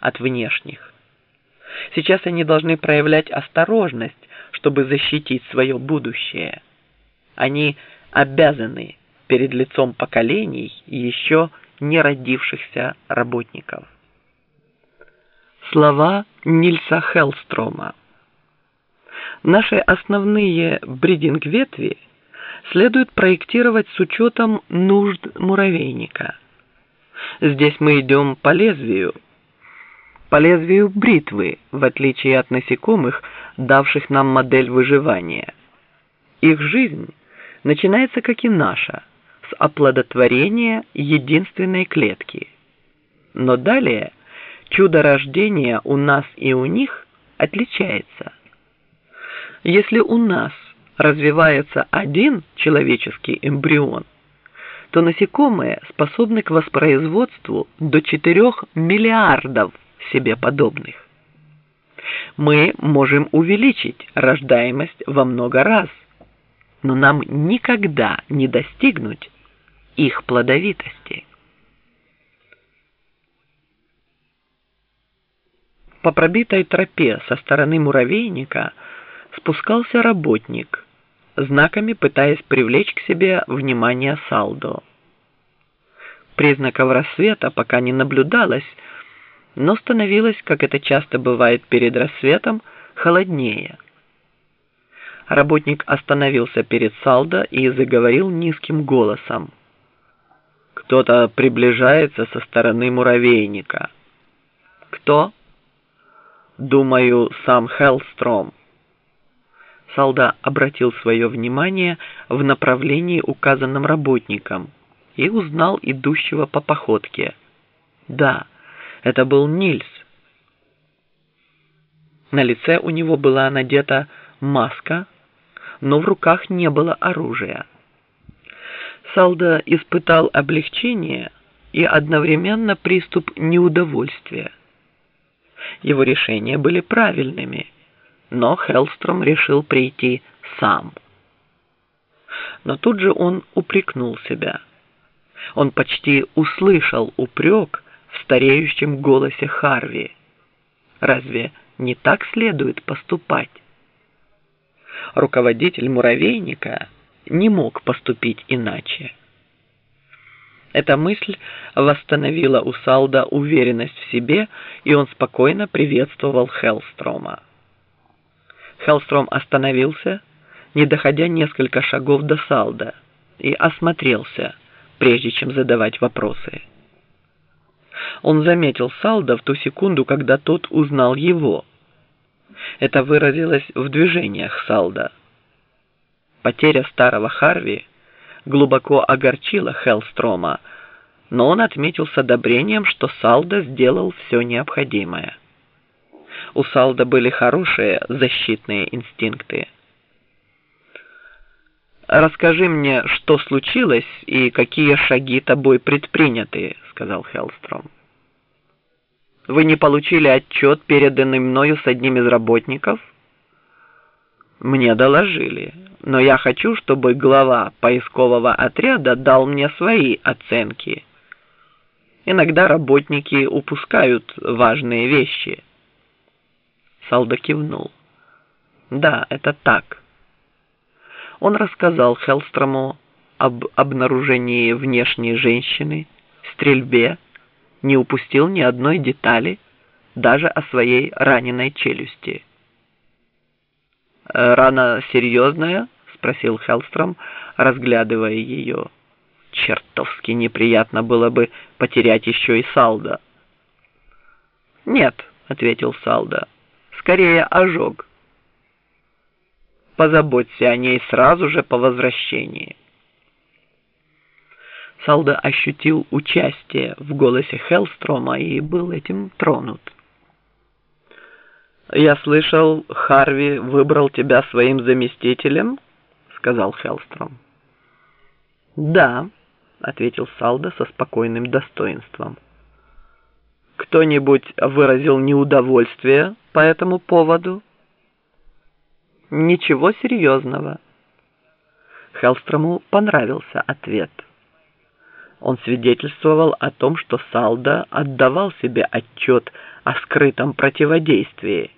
от внешних. Сейчас они должны проявлять осторожность, чтобы защитить свое будущее. Они обязаны перед лицом поколений еще не родившихся работников. Слова Нильса Хелстрома. Наши основные бридинг-ветви следует проектировать с учетом нужд муравейника. Здесь мы идем по лезвию, по лезвию бритвы, в отличие от насекомых, давших нам модель выживания. Их жизнь начинается, как и наша, с оплодотворения единственной клетки. Но далее чудо рождения у нас и у них отличается. Если у нас развивается один человеческий эмбрион, то насекомые способны к воспроизводству до 4 миллиардов себе подобных. Мы можем увеличить рождаемость во много раз, но нам никогда не достигнуть их плодовитости. По пробитой тропе со стороны муравейника спускался работник, знаками пытаясь привлечь к себе внимание Салдо. Признаков рассвета пока не наблюдалось, но становилось, как это часто бывает перед рассветом, холоднее. Работник остановился перед Салдо и заговорил низким голосом. «Кто-то приближается со стороны муравейника». «Кто?» «Думаю, сам Хеллстром». Салда обратил свое внимание в направлении, указанном работником, и узнал идущего по походке. «Да». Это был Нильс. На лице у него была надета маска, но в руках не было оружия. Салда испытал облегчение и одновременно приступ неудовольствия. Его решения были правильными, но Хеллстром решил прийти сам. Но тут же он упрекнул себя. Он почти услышал упрек, в стареющем голосе Харви. Разве не так следует поступать? Руководитель муравейника не мог поступить иначе. Эта мысль восстановила у Салда уверенность в себе, и он спокойно приветствовал Хеллстрома. Хеллстром остановился, не доходя несколько шагов до Салда, и осмотрелся, прежде чем задавать вопросы. Он заметил Салда в ту секунду, когда тот узнал его. Это выразилось в движениях Салда. Потеря старого Харви глубоко огорчила Хеллстрома, но он отметил с одобрением, что Салда сделал все необходимое. У Салда были хорошие защитные инстинкты. «Расскажи мне, что случилось и какие шаги тобой предприняты», — сказал Хеллстром. Вы не получили отчет, переданный мною с одним из работников? Мне доложили, но я хочу, чтобы глава поискового отряда дал мне свои оценки. Иногда работники упускают важные вещи. Салда кивнул. Да, это так. Он рассказал Хелстрому об обнаружении внешней женщины, стрельбе, не упустил ни одной детали, даже о своей раненой челюсти. «Э, «Рана серьезная?» — спросил Хеллстром, разглядывая ее. «Чертовски неприятно было бы потерять еще и Салда». «Нет», — ответил Салда, — «скорее ожог». «Позаботься о ней сразу же по возвращении». Салда ощутил участие в голосе Хеллстрома и был этим тронут. «Я слышал, Харви выбрал тебя своим заместителем?» — сказал Хеллстром. «Да», — ответил Салда со спокойным достоинством. «Кто-нибудь выразил неудовольствие по этому поводу?» «Ничего серьезного». Хеллстрому понравился ответ. Он свидетельствовал о том, что Салда отдавал себе отчет о скрытом противодействии